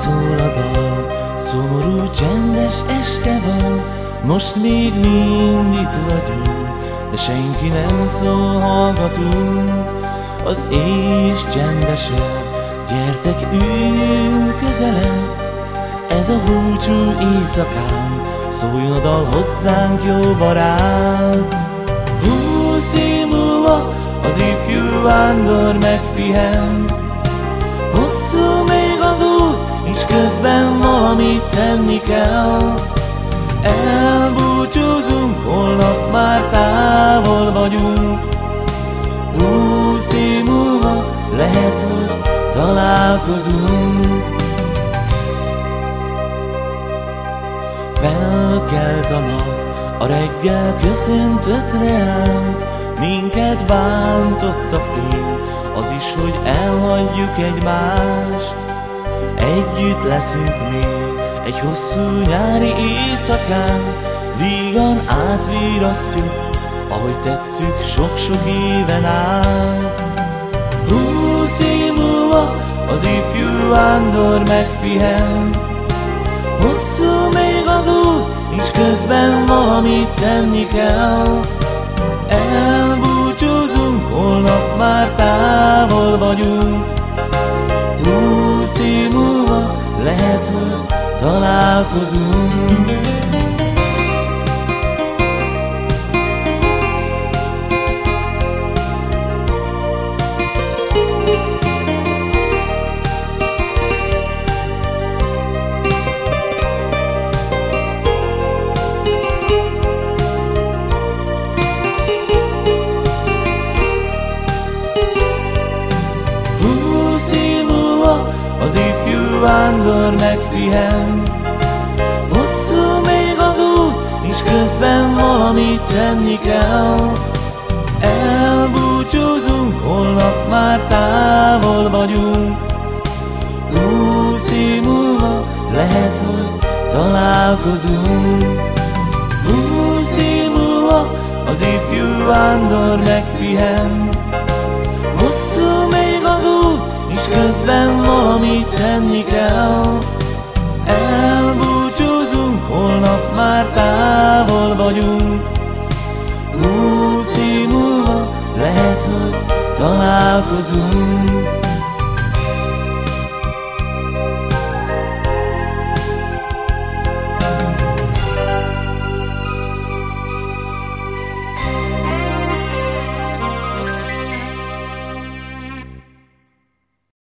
szól a dal, szomorú csendes este van, most még mind itt vagyunk, de senki nem szól, hallgatunk. Az éj csendesebb, gyertek üljünk közelebb, ez a húcsú éjszakán, szóljon a dal hozzánk, jó barát. Húsz év múlva az ifjú vándor megpihen, hosszú még és közben valamit tenni kell. Elbúcsúzunk, holnap már távol vagyunk. Húsz év múlva lehet, hogy találkozunk. Felkelt a nap, a reggel köszöntött reám, minket bántott a fény, az is, hogy elhagyjuk egymást. Együtt leszünk még egy hosszú nyári éjszakán, vígan átvirasztjuk, ahogy tettük sok-sok éven át. Húsz év múlva az ifjú vándor megpihen, hosszú még az út, és közben valamit tenni kell. Elbúcsúzunk, holnap már távol vagyunk, találkozunk. az ifjú vándor megpihen. Hosszú még az út, és közben valamit tenni kell. Elbúcsúzunk, holnap már távol vagyunk. Húsz múlva lehet, hogy találkozunk. Húsz év múlva az ifjú vándor megpihen. Hosszú még az út, és közben tenni kell. Elbúcsúzunk, holnap már távol vagyunk. Húsz év múlva lehet, hogy találkozunk.